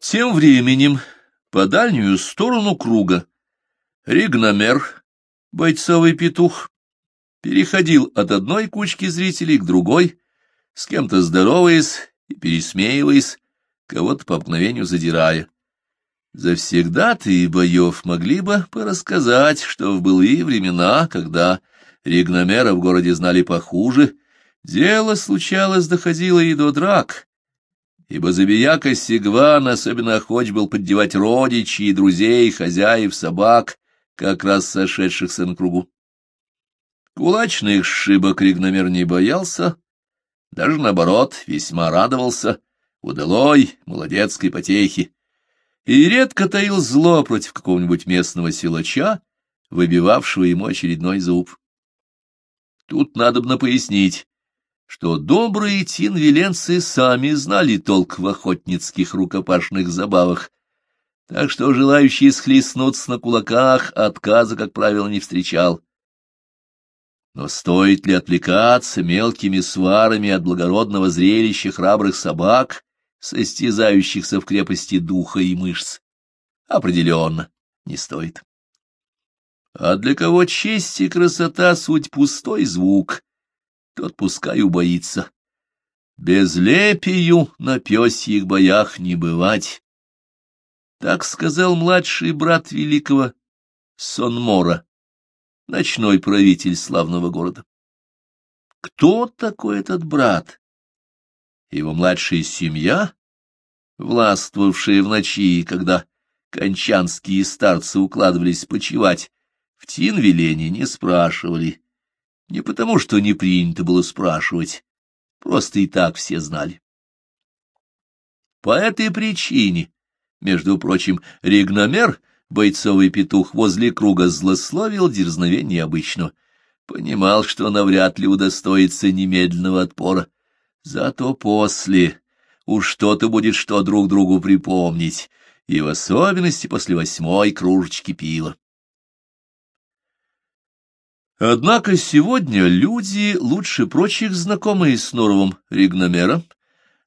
Тем временем по дальнюю сторону круга Ригномер, бойцовый петух, переходил от одной кучки зрителей к другой, с кем-то здороваясь и пересмеиваясь, кого-то по обыкновению задирая. Завсегдаты боев могли бы порассказать, что в былые времена, когда ригномера в городе знали похуже, дело случалось, доходило и до драк, ибо забияка Сигван особенно охоч был поддевать родичей и друзей, хозяев, собак, как раз сошедшихся на кругу. Кулачных шибок Ригномер не боялся, даже наоборот, весьма радовался удалой молодецкой потехи и редко таил зло против какого-нибудь местного силача, выбивавшего ему очередной зуб. Тут надобно пояснить, что добрые тинвиленцы сами знали толк в охотницких рукопашных забавах, так что желающий схлестнуться на кулаках отказа, как правило, не встречал. Но стоит ли отвлекаться мелкими сварами от благородного зрелища храбрых собак, состязающихся в крепости духа и мышц? Определенно не стоит. А для кого честь и красота — суть пустой звук, тот пускай убоится. Безлепию на пёсьих боях не бывать. Так сказал младший брат великого Сонмора, ночной правитель славного города. Кто такой этот брат? Его младшая семья, властвовавшая в ночи, когда кончанские старцы укладывались почевать, в Тинвелене не спрашивали. Не потому, что не принято было спрашивать, просто и так все знали. По этой причине между прочим, ригномер, бойцовый петух, возле круга злословил дерзновение обычно. Понимал, что навряд ли удостоится немедленного отпора. Зато после уж что-то будет что друг другу припомнить, и в особенности после восьмой кружечки пива. Однако сегодня люди, лучше прочих знакомые с Норовым Ригномера,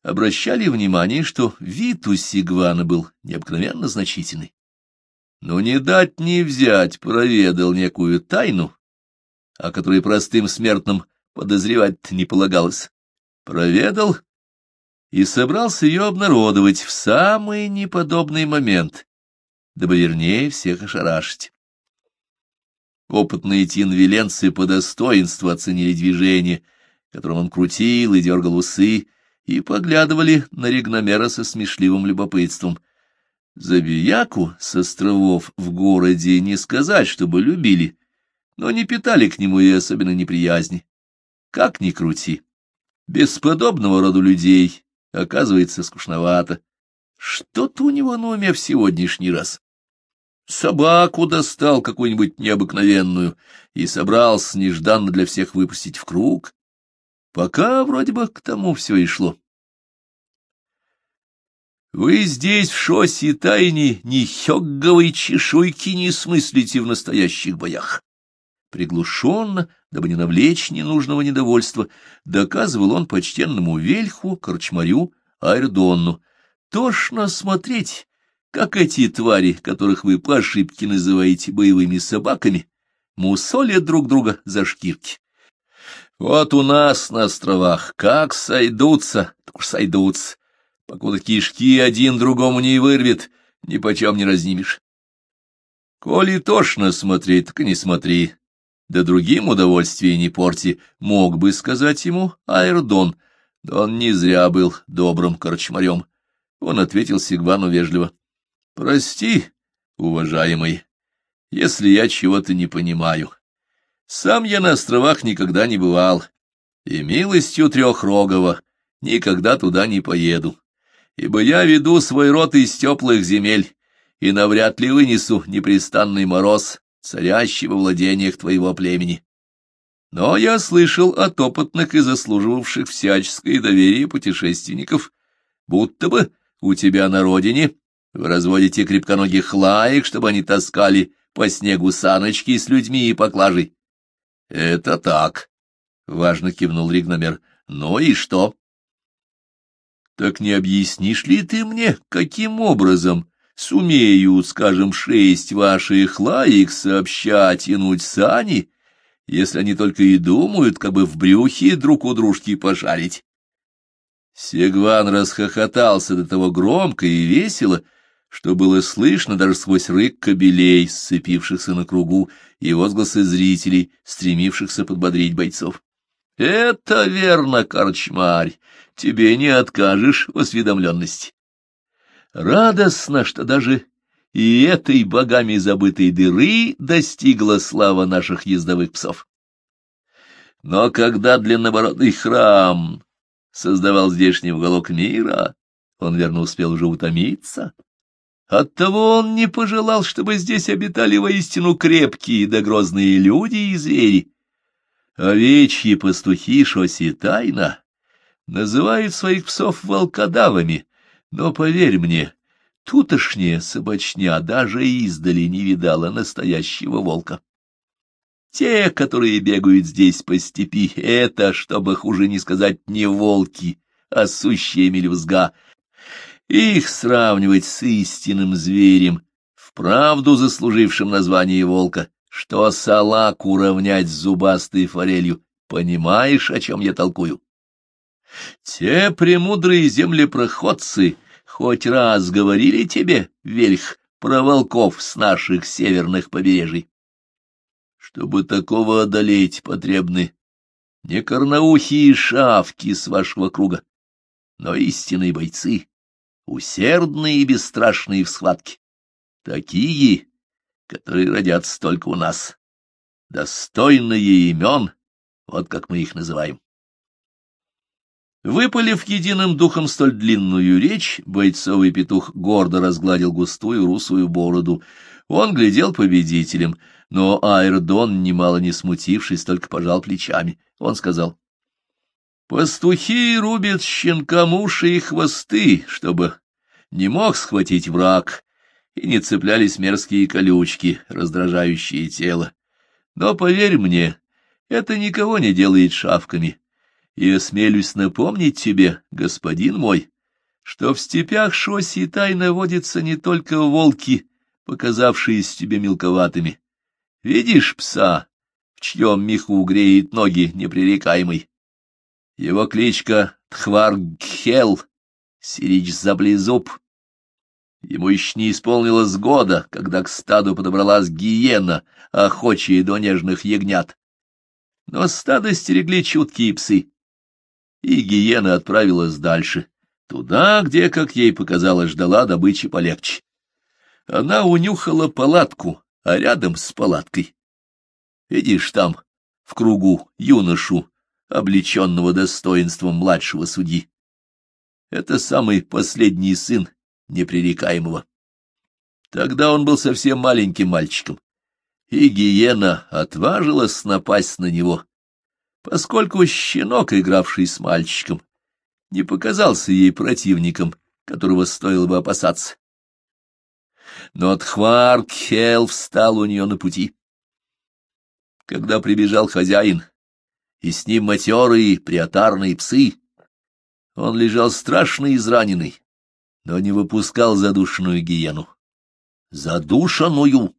обращали внимание, что вид у Сигвана был необыкновенно значительный. Но не дать не взять проведал некую тайну, о которой простым смертным подозревать не полагалось. Проведал и собрался ее обнародовать в самый неподобный момент, дабы вернее всех ошарашить. Опытные тинвиленцы по достоинству оценили движение, которым он крутил и дергал усы, и поглядывали на Ригномера со смешливым любопытством. Забияку с островов в городе не сказать, чтобы любили, но не питали к нему и особенно неприязни. Как ни крути, без подобного рода людей оказывается скучновато. Что-то у него на уме в сегодняшний раз. Собаку достал какую-нибудь необыкновенную и собрался нежданно для всех выпустить в круг. Пока вроде бы к тому все и шло. Вы здесь в шосе тайне ни хёгговой чешуйки не смыслите в настоящих боях. Приглушенно, дабы не навлечь ненужного недовольства, доказывал он почтенному вельху, корчмарю, Айрдонну. Тошно смотреть, как эти твари, которых вы по ошибке называете боевыми собаками, мусолят друг друга за шкирки. Вот у нас на островах как сойдутся, так уж сойдутся, покуда кишки один другому не вырвет, ни почем не разнимешь. Коли тошно смотреть, так и не смотри, да другим удовольствие не порти, мог бы сказать ему Айрдон, да он не зря был добрым корчмарем. Он ответил Сигвану вежливо. — Прости, уважаемый, если я чего-то не понимаю. Сам я на островах никогда не бывал, и милостью Трехрогова никогда туда не поеду, ибо я веду свой род из теплых земель и навряд ли вынесу непрестанный мороз, царящий во владениях твоего племени. Но я слышал от опытных и заслуживавших всяческое доверие путешественников, будто бы у тебя на родине вы разводите крепконогих лаек, чтобы они таскали по снегу саночки с людьми и поклажей. — Это так, — важно кивнул Ригномер. — Ну и что? Так не объяснишь ли ты мне, каким образом сумеют, скажем, шесть ваших лаек сообща тянуть сани, если они только и думают, как бы в брюхе друг у дружки пожарить? Сегван расхохотался до того громко и весело, что было слышно даже сквозь рык кобелей, сцепившихся на кругу, и возгласы зрителей, стремившихся подбодрить бойцов. — Это верно, корчмарь, тебе не откажешь в осведомленности. Радостно, что даже и этой богами забытой дыры достигла слава наших ездовых псов. Но когда длиннобородый храм создавал здешний уголок мира, он, верно, успел уже утомиться. Оттого он не пожелал, чтобы здесь обитали воистину крепкие да грозные люди и звери. Овечьи пастухи Шоси тайна называют своих псов волкодавами, но, поверь мне, тутошняя собачня даже издали не видала настоящего волка. Те, которые бегают здесь по степи, это, чтобы хуже не сказать, не волки, а сущие мелюзга. Их сравнивать с истинным зверем, вправду заслужившим название волка, что салак уравнять с зубастой форелью. Понимаешь, о чем я толкую? Те премудрые землепроходцы хоть раз говорили тебе, Вельх, про волков с наших северных побережий. Чтобы такого одолеть, потребны не корноухие шавки с вашего круга, но истинные бойцы, усердные и бесстрашные в схватке, такие, которые родятся только у нас, достойные имен, вот как мы их называем. Выпалив единым духом столь длинную речь, бойцовый петух гордо разгладил густую русую бороду. Он глядел победителем — но Айрдон, немало не смутившись, только пожал плечами. Он сказал, «Пастухи рубят щенкам уши и хвосты, чтобы не мог схватить враг, и не цеплялись мерзкие колючки, раздражающие тело. Но, поверь мне, это никого не делает шавками. И осмелюсь напомнить тебе, господин мой, что в степях Шоси тайно водятся не только волки, показавшиеся тебе мелковатыми, Видишь пса, в чьем меху греет ноги непререкаемый? Его кличка Тхваргхел, сирич заблизуб. Ему еще не исполнилось года, когда к стаду подобралась гиена, охочая до нежных ягнят. Но стадо стерегли чуткие псы, и гиена отправилась дальше, туда, где, как ей показалось, ждала добычи полегче. Она унюхала палатку, а рядом с палаткой. Видишь там, в кругу, юношу, облеченного достоинством младшего судьи. Это самый последний сын непререкаемого. Тогда он был совсем маленьким мальчиком, и гиена отважилась напасть на него, поскольку щенок, игравший с мальчиком, не показался ей противником, которого стоило бы опасаться но Тхваркхел встал у нее на пути. Когда прибежал хозяин, и с ним матерые приотарные псы, он лежал страшно израненный, но не выпускал задушенную гиену. Задушенную!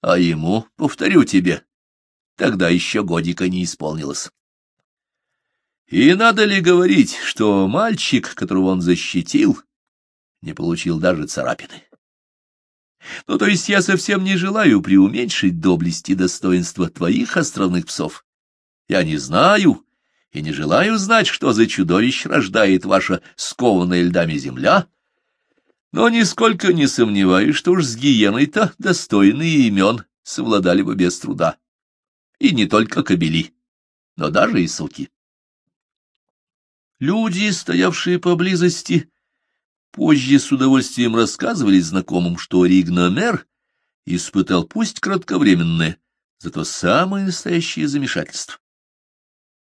А ему, повторю тебе, тогда еще годика не исполнилось. И надо ли говорить, что мальчик, которого он защитил, не получил даже царапины? Ну, то есть я совсем не желаю преуменьшить доблесть и достоинство твоих островных псов. Я не знаю и не желаю знать, что за чудовищ рождает ваша скованная льдами земля, но нисколько не сомневаюсь, что уж с гиеной-то достойные имен совладали бы без труда. И не только кобели, но даже и суки. Люди, стоявшие поблизости, Позже с удовольствием рассказывали знакомым, что Ригномер испытал пусть кратковременное, зато самое настоящее замешательство.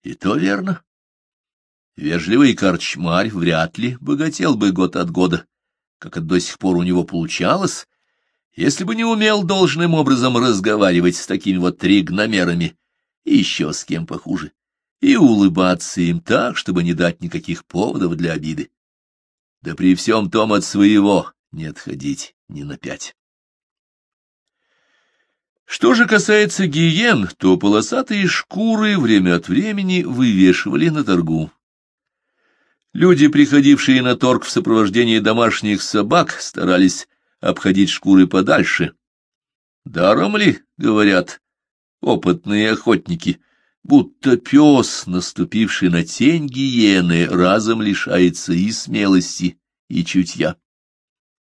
И то верно. Вежливый корчмарь вряд ли богател бы год от года, как это до сих пор у него получалось, если бы не умел должным образом разговаривать с такими вот ригномерами и еще с кем похуже, и улыбаться им так, чтобы не дать никаких поводов для обиды. да при всем том от своего не отходить ни на пять. Что же касается гиен, то полосатые шкуры время от времени вывешивали на торгу. Люди, приходившие на торг в сопровождении домашних собак, старались обходить шкуры подальше. Даром ли, говорят, опытные охотники, будто пес, наступивший на тень гиены, разом лишается и смелости, и чутья.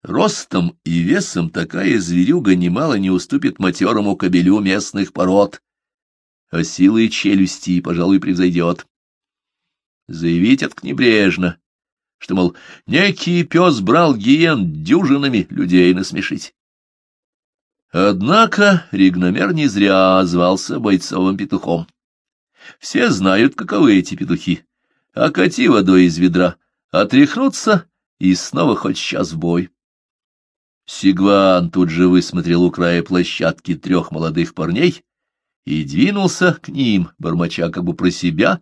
Ростом и весом такая зверюга немало не уступит матерому кобелю местных пород, а силой челюсти, пожалуй, превзойдет. Заявить это небрежно, что, мол, некий пес брал гиен дюжинами людей насмешить. Однако Ригномер не зря звался бойцовым петухом. Все знают, каковы эти петухи. Окати водой из ведра, отряхнуться и снова хоть сейчас в бой. Сигван тут же высмотрел у края площадки трех молодых парней и двинулся к ним, бормоча как бы про себя,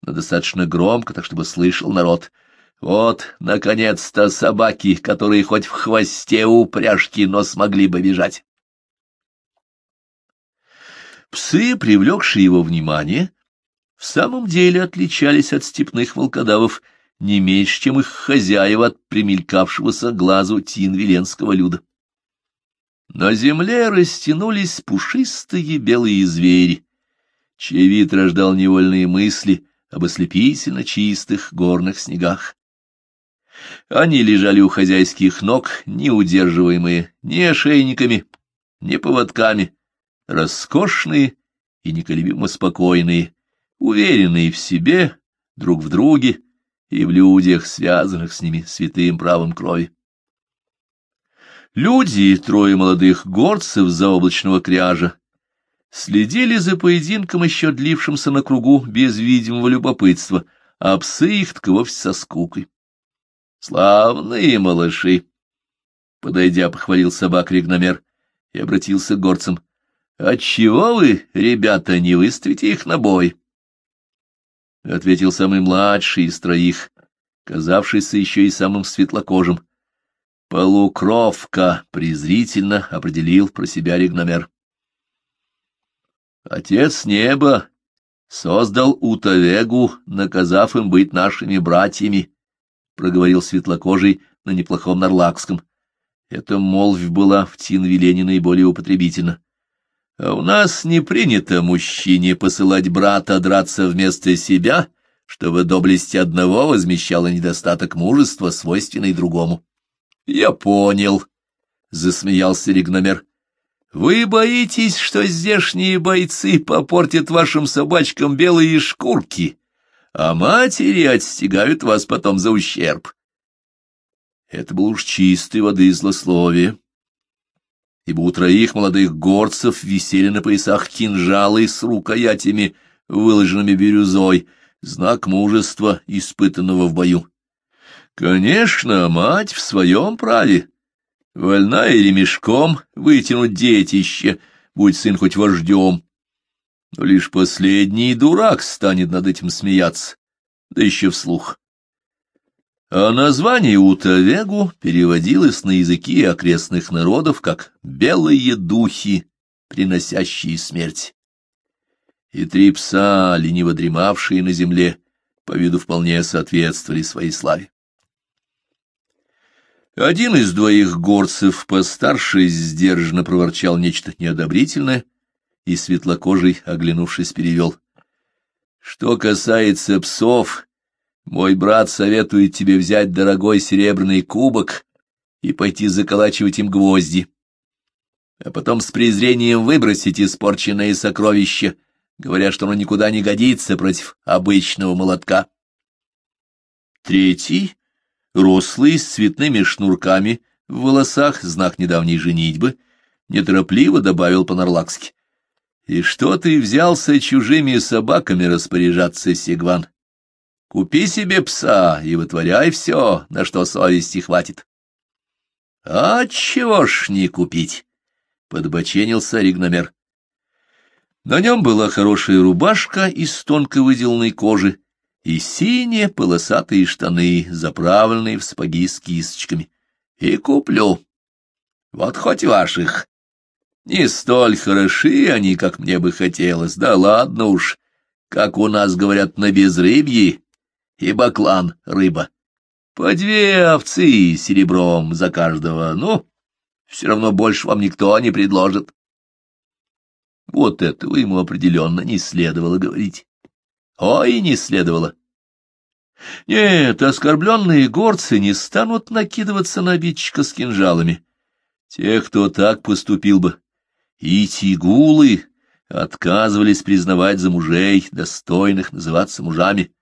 но достаточно громко, так чтобы слышал народ. Вот, наконец-то, собаки, которые хоть в хвосте упряжки, но смогли бы бежать. Псы, привлекшие его внимание, в самом деле отличались от степных волкодавов не меньше, чем их хозяева от примелькавшегося глазу тинвиленского люда. На земле растянулись пушистые белые звери, чей вид рождал невольные мысли об ослепительно чистых горных снегах. Они лежали у хозяйских ног, не удерживаемые ни ошейниками, ни поводками, роскошные и неколебимо спокойные, уверенные в себе, друг в друге и в людях, связанных с ними святым правом крови. Люди, трое молодых горцев заоблачного кряжа, следили за поединком, еще длившимся на кругу без видимого любопытства, а псы их так вовсе со скукой. Славные малыши! Подойдя, похвалил собак регномер и обратился к горцам. — Отчего вы, ребята, не выставите их на бой? — ответил самый младший из троих, казавшийся еще и самым светлокожим. Полукровка презрительно определил про себя регномер. Отец неба создал Утавегу, наказав им быть нашими братьями, — проговорил светлокожий на неплохом нарлакском. Эта молвь была в Тинвилене наиболее употребительна. А у нас не принято мужчине посылать брата драться вместо себя, чтобы доблесть одного возмещала недостаток мужества, свойственный другому. — Я понял, — засмеялся Ригномер. — Вы боитесь, что здешние бойцы попортят вашим собачкам белые шкурки, а матери отстигают вас потом за ущерб. Это был уж чистой воды злословие ибо у троих молодых горцев висели на поясах кинжалы с рукоятями, выложенными бирюзой, знак мужества, испытанного в бою. Конечно, мать в своем праве, вольна и ремешком вытянуть детище, будь сын хоть вождем. Но лишь последний дурак станет над этим смеяться, да еще вслух. А название Утавегу переводилось на языки окрестных народов как «белые духи, приносящие смерть». И три пса, лениво дремавшие на земле, по виду вполне соответствовали своей славе. Один из двоих горцев, постарше, сдержанно проворчал нечто неодобрительное, и светлокожий, оглянувшись, перевел. Что касается псов, мой брат советует тебе взять дорогой серебряный кубок и пойти заколачивать им гвозди, а потом с презрением выбросить испорченное сокровище, говоря, что оно никуда не годится против обычного молотка. Третий, рослый, с цветными шнурками в волосах, знак недавней женитьбы, неторопливо добавил по-нарлакски. — И что ты взялся чужими собаками распоряжаться, Сигван? Купи себе пса и вытворяй все, на что совести хватит. — А чего ж не купить? — подбоченился Ригномер. На нем была хорошая рубашка из тонко выделанной кожи и синие полосатые штаны, заправленные в сапоги с кисточками. И куплю. Вот хоть ваших. Не столь хороши они, как мне бы хотелось, да ладно уж, как у нас говорят на безрыбье, и баклан рыба. По две овцы серебром за каждого, ну, все равно больше вам никто не предложит. Вот этого ему определенно не следовало говорить. Ой, не следовало. Нет, оскорбленные горцы не станут накидываться на обидчика с кинжалами. Те, кто так поступил бы, и тигулы отказывались признавать за мужей, достойных называться мужами.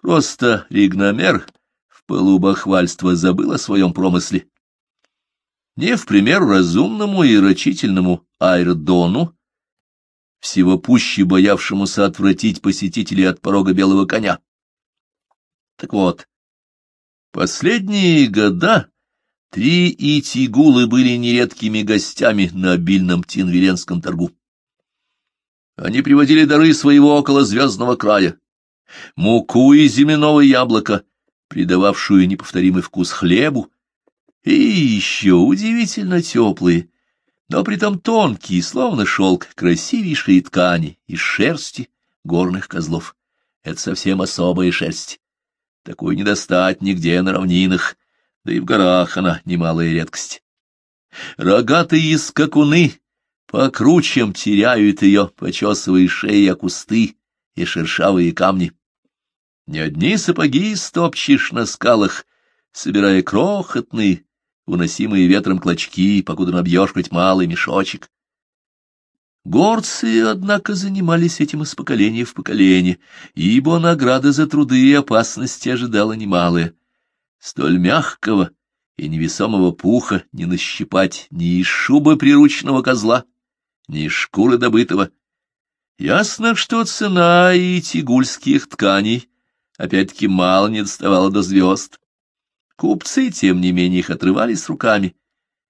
Просто ригномер в полубахвальство забыл о своем промысле. Не в пример разумному и рачительному Айрдону, всего пуще боявшемуся отвратить посетителей от порога белого коня. Так вот, последние года три итигулы были нередкими гостями на обильном тинвиленском торгу. Они приводили дары своего околозвездного края, муку и земляного яблока, придававшую неповторимый вкус хлебу, и еще удивительно теплые, но притом тонкие, словно шелк, красивейшие ткани из шерсти горных козлов. Это совсем особая шерсть. Такую не достать нигде на равнинах, да и в горах она немалая редкость. Рогатые скакуны по кручам теряют ее, почесывая шеи о кусты и шершавые камни. Не одни сапоги стопчешь на скалах, собирая крохотные, уносимые ветром клочки, покуда набьешь хоть малый мешочек. Горцы, однако, занимались этим из поколения в поколение, ибо награда за труды и опасности ожидала немалая. Столь мягкого и невесомого пуха не нащипать ни из шубы приручного козла, ни из шкуры добытого. Ясно, что цена и тигульских тканей опять-таки мало не доставала до звезд. Купцы, тем не менее, их отрывались руками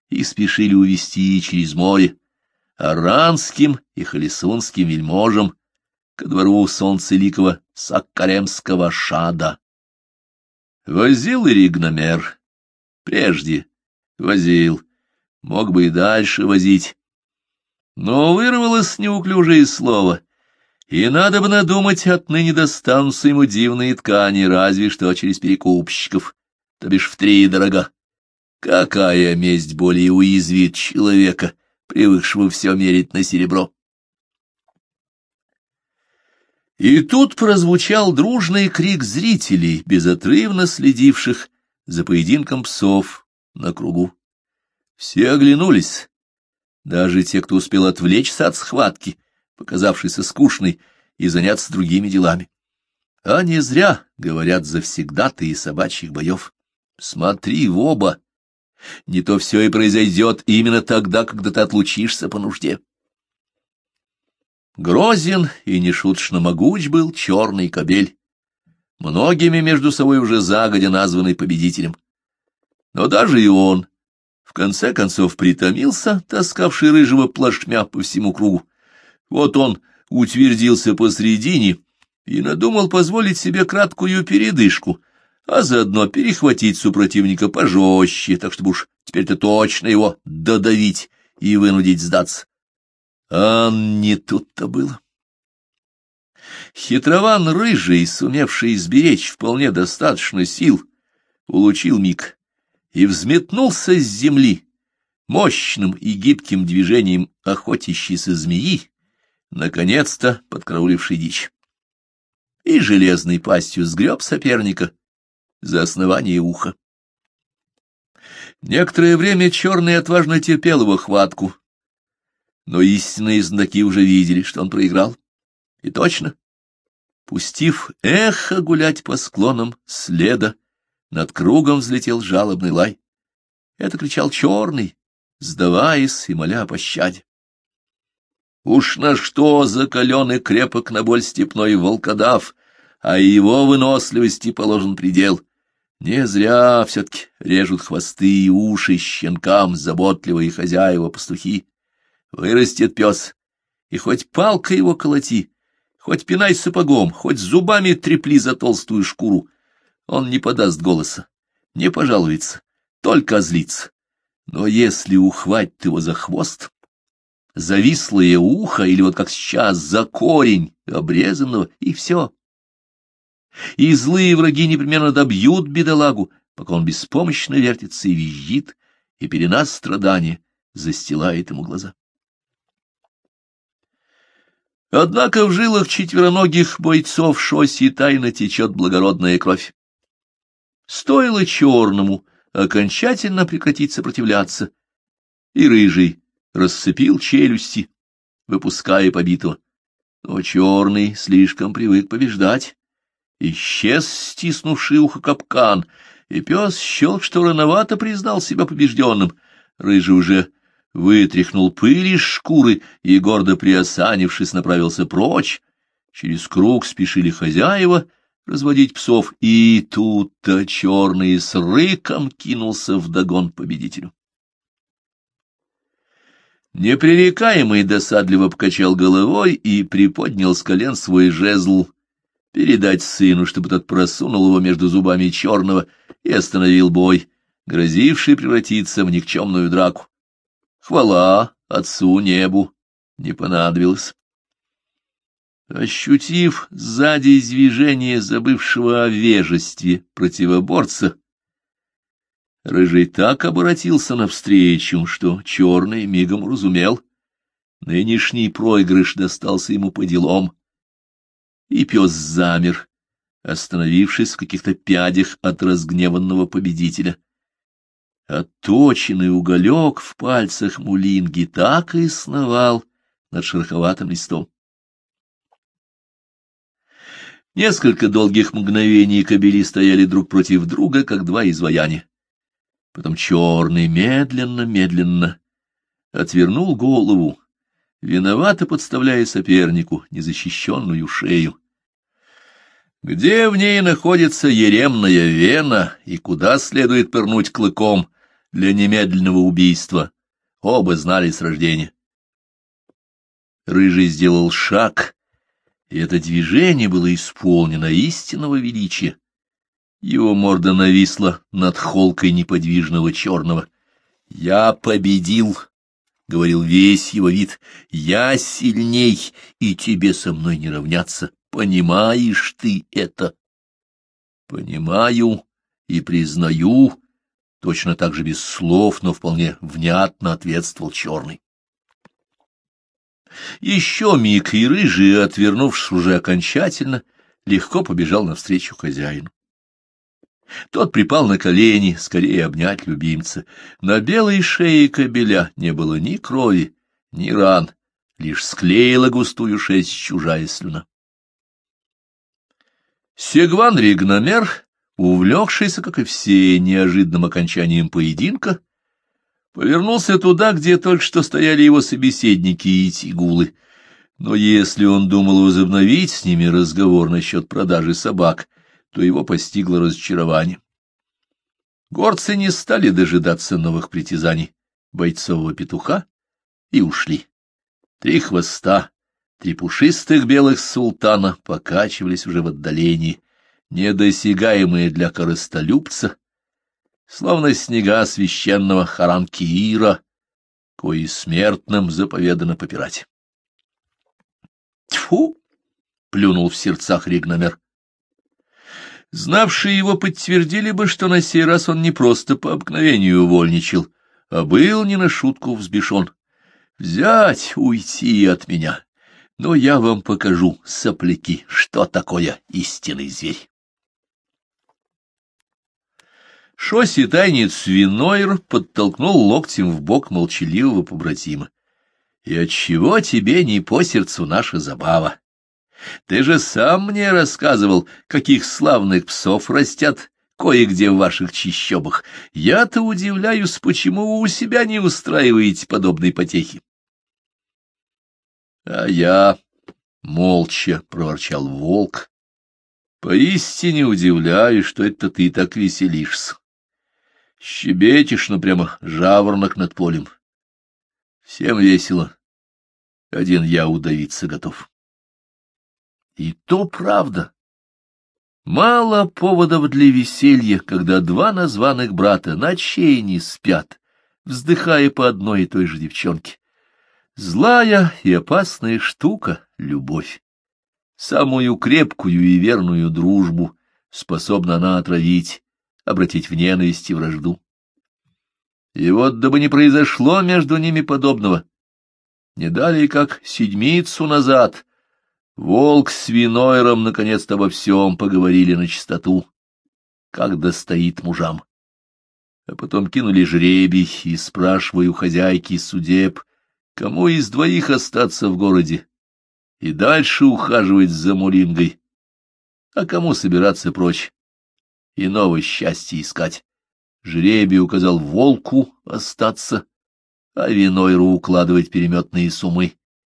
и спешили увезти через море аранским и халисунским вельможам ко двору солнцеликого Саккаремского шада. Возил и Ригномер. Прежде возил. Мог бы и дальше возить. Но вырвалось неуклюжее слово, и надо бы надумать, отныне достанутся ему дивные ткани, разве что через перекупщиков то бишь в три дорога. Какая месть более уязвит человека, привыкшего все мерить на серебро? И тут прозвучал дружный крик зрителей, безотрывно следивших за поединком псов на кругу. Все оглянулись, даже те, кто успел отвлечься от схватки, показавшейся скучной, и заняться другими делами. А не зря, говорят, завсегда-то и собачьих боев. Смотри в оба. Не то все и произойдет именно тогда, когда ты отлучишься по нужде. Грозен и нешуточно могуч был черный кобель, многими между собой уже загодя названный победителем. Но даже и он, в конце концов, притомился, таскавший рыжего плашмя по всему кругу. Вот он утвердился посредине и надумал позволить себе краткую передышку — а заодно перехватить супротивника пожестче, так чтобы уж теперь-то точно его додавить и вынудить сдаться. А не тут-то было. Хитрован рыжий, сумевший сберечь вполне достаточно сил, улучил миг и взметнулся с земли, мощным и гибким движением охотящейся змеи, наконец-то подкарауливший дичь. И железной пастью сгреб соперника, за основание уха. Некоторое время черный отважно терпел его хватку, но истинные знаки уже видели, что он проиграл. И точно, пустив эхо гулять по склонам следа, над кругом взлетел жалобный лай. Это кричал черный, сдаваясь и моля о пощаде. Уж на что закаленный крепок на боль степной волкодав, а его выносливости положен предел. Не зря все-таки режут хвосты и уши щенкам заботливые хозяева-пастухи. Вырастет пес, и хоть палкой его колоти, Хоть пинай сапогом, хоть зубами трепли за толстую шкуру. Он не подаст голоса, не пожалуется, только злится. Но если ухватит его за хвост, завислое ухо или вот как сейчас за корень обрезанного, и все. И злые враги непременно добьют бедолагу, пока он беспомощно вертится и визжит, и пелена страдания застилает ему глаза. Однако в жилах четвероногих бойцов Шоси тайно течет благородная кровь. Стоило черному окончательно прекратить сопротивляться, и рыжий расцепил челюсти, выпуская побитого. Но черный слишком привык побеждать. Исчез стиснувший ухо капкан, и пес счел, что рановато признал себя побежденным. Рыжий уже вытряхнул пыль из шкуры и, гордо приосанившись, направился прочь. Через круг спешили хозяева разводить псов, и тут-то черный с рыком кинулся вдогон победителю. Непререкаемый досадливо покачал головой и приподнял с колен свой жезл, передать сыну, чтобы тот просунул его между зубами черного и остановил бой, грозивший превратиться в никчемную драку. Хвала отцу небу не понадобилась. Ощутив сзади движение забывшего о вежестве противоборца, Рыжий так обратился навстречу, что черный мигом разумел. Нынешний проигрыш достался ему по делам. И пес замер, остановившись в каких-то пядях от разгневанного победителя. Отточенный уголек в пальцах мулинги так и сновал над шероховатым листом. Несколько долгих мгновений кобели стояли друг против друга, как два изваяния. Потом черный медленно-медленно отвернул голову, виновато подставляя сопернику незащищенную шею. Где в ней находится еремная вена и куда следует пырнуть клыком — для немедленного убийства. Оба знали с рождения. Рыжий сделал шаг, и это движение было исполнено истинного величия. Его морда нависла над холкой неподвижного черного. «Я победил!» — говорил весь его вид. «Я сильней, и тебе со мной не равняться. Понимаешь ты это?» «Понимаю и признаю», точно так же без слов, но вполне внятно ответствовал черный. Еще миг и рыжий, отвернувшись уже окончательно, легко побежал навстречу хозяину. Тот припал на колени, скорее обнять любимца. На белой шее кобеля не было ни крови, ни ран, лишь склеила густую шесть чужая слюна. Сегван Ригномер увлекшийся, как и все, неожиданным окончанием поединка, повернулся туда, где только что стояли его собеседники и тигулы. Но если он думал возобновить с ними разговор насчет продажи собак, то его постигло разочарование. Горцы не стали дожидаться новых притязаний бойцового петуха и ушли. Три хвоста, три пушистых белых султана покачивались уже в отдалении, недосягаемые для корыстолюбца, словно снега священного Харанкиира, кои смертным заповедано попирать. Тьфу! — плюнул в сердцах Ригномер. Знавшие его подтвердили бы, что на сей раз он не просто по обыкновению увольничал, а был не на шутку взбешен. «Взять, уйти от меня, но я вам покажу, сопляки, что такое истинный зверь». Шоси тайнец Винойр подтолкнул локтем в бок молчаливого побратима. — И отчего тебе не по сердцу наша забава? Ты же сам мне рассказывал, каких славных псов растят кое-где в ваших чищобах. Я-то удивляюсь, почему вы у себя не устраиваете подобные потехи. — А я молча проворчал волк. — Поистине удивляюсь, что это ты так веселишься. Щебечешь, ну прямо жаворонок над полем. Всем весело. Один я удавиться готов. И то правда. Мало поводов для веселья, когда два названных брата ночей не спят, вздыхая по одной и той же девчонке. Злая и опасная штука — любовь. Самую крепкую и верную дружбу способна она отравить, обратить в ненависть и вражду. И вот, дабы не произошло между ними подобного, не далее как седмицу назад волк с Винойром наконец-то обо всем поговорили на чистоту, как достоит мужам. А потом кинули жребий и, спрашивая у хозяйки судеб, кому из двоих остаться в городе, и дальше ухаживать за Мулингой, а кому собираться прочь, и новое счастье искать. Жребий указал волку остаться, а винойру укладывать переметные сумы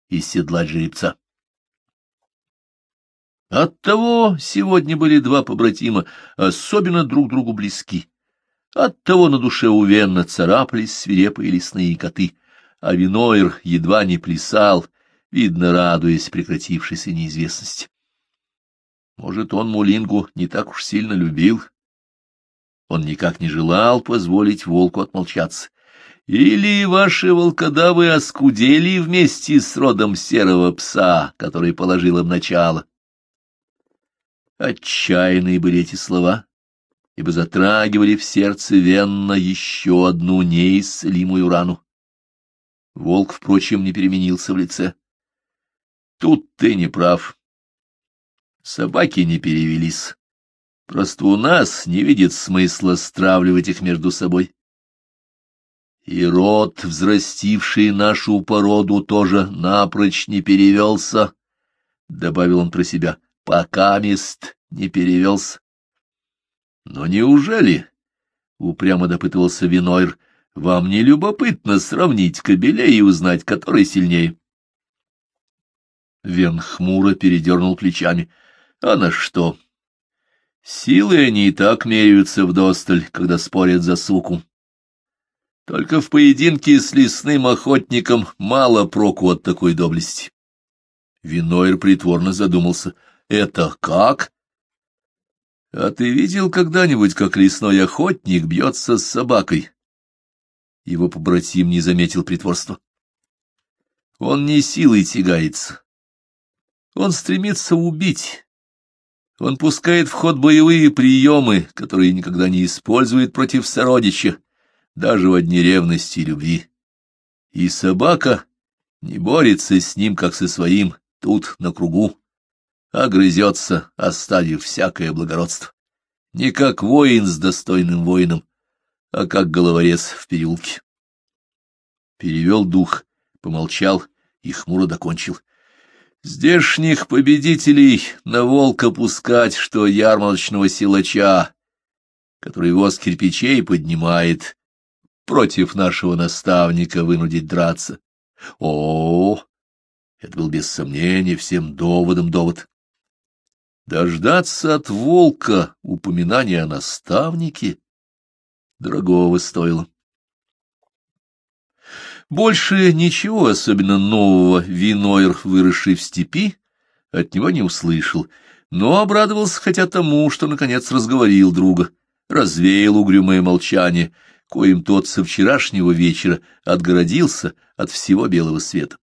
и седлать жеребца. Оттого сегодня были два побратима, особенно друг другу близки. Оттого на душе у Венна царапались свирепые лесные коты, а Винойр едва не плясал, видно, радуясь прекратившейся неизвестности. Может, он Мулингу не так уж сильно любил? Он никак не желал позволить волку отмолчаться. Или ваши волкодавы оскудели вместе с родом серого пса, который положил им начало? Отчаянные были эти слова, ибо затрагивали в сердце Венна еще одну неисцелимую рану. Волк, впрочем, не переменился в лице. Тут ты не прав. Собаки не перевелись. Просто у нас не видит смысла стравливать их между собой. И род, взрастивший нашу породу, тоже напрочь не перевелся, — добавил он про себя, — пока мест не перевелся. Но неужели, — упрямо допытывался Винойр, — вам не любопытно сравнить кобелей и узнать, который сильнее? Вен хмуро передернул плечами. А на что? Силы они и так меряются вдосталь, когда спорят за суку. Только в поединке с лесным охотником мало проку от такой доблести. Винойр притворно задумался. Это как? А ты видел когда-нибудь, как лесной охотник бьется с собакой? Его побратим не заметил притворства. Он не силой тягается, он стремится убить. Он пускает в ход боевые приемы, которые никогда не использует против сородича, даже в одни ревности и любви. И собака не борется с ним, как со своим, тут, на кругу, а грызется, оставив всякое благородство. Не как воин с достойным воином, а как головорез в переулке. Перевел дух, помолчал и хмуро докончил. Здешних победителей на волка пускать, что ярмарочного силача, который воз кирпичей поднимает, против нашего наставника вынудить драться. О, это был без сомнения всем доводом довод. Дождаться от волка упоминания о наставнике дорогого стоило. Больше ничего особенно нового Винойр, выросший в степи, от него не услышал, но обрадовался хотя тому, что, наконец, разговорил друга, развеял угрюмое молчание, коим тот со вчерашнего вечера отгородился от всего белого света.